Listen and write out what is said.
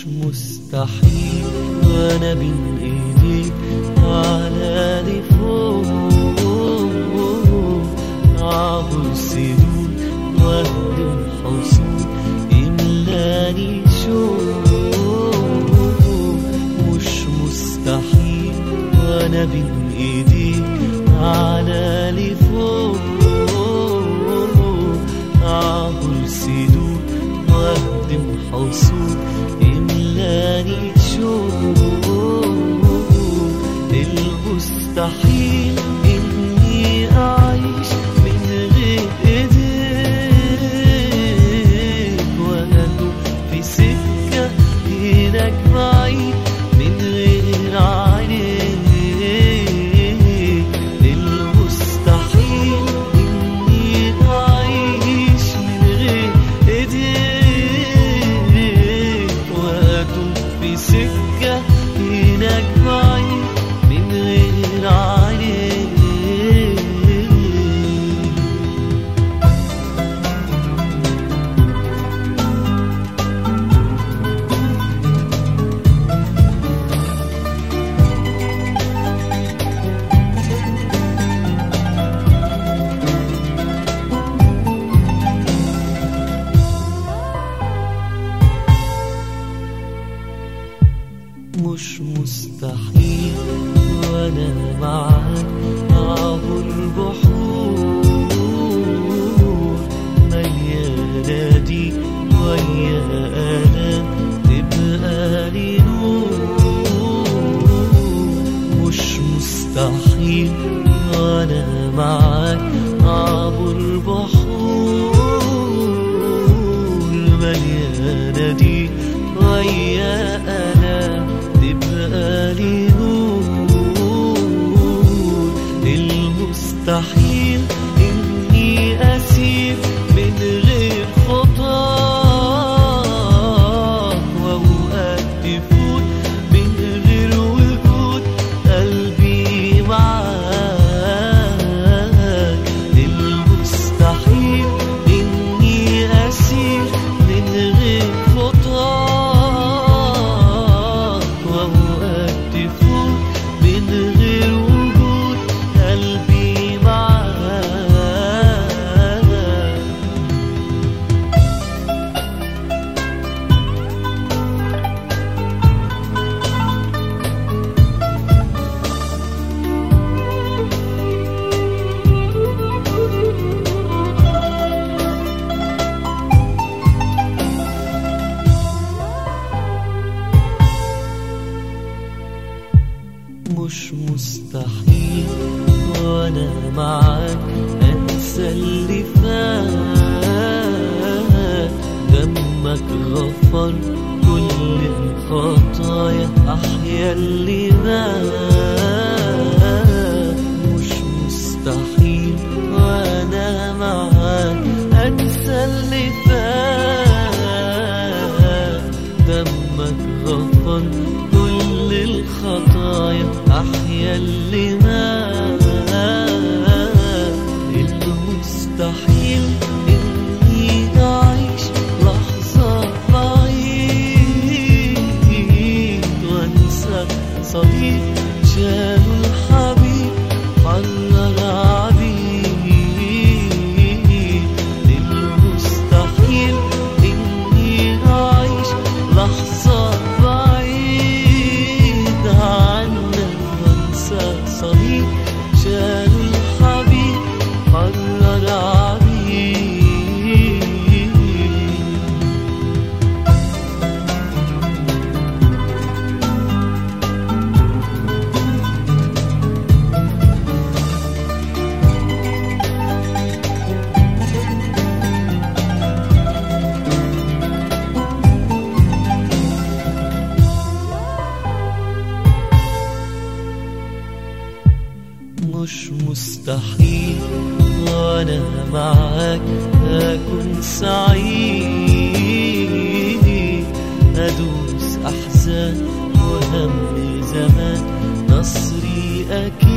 مش مستحيل وأنا بين إيديك على لفوق عبر سنون واهدم حصون يملاني شوق مش مستحيل وأنا بين إيديك على لفوق عبر سنون واهدم حصون هناك مستحيل وأنا معاك عبر بحور مش مستحيل وأنا معاك أنسى اللي فات. دمك غفر كل الخطايا أحيا اللي مات المستحيل مش مستحيل وأنا معاك أكون سعيد. أدوس أحزان وهم زمان نصري أكيد.